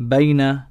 بين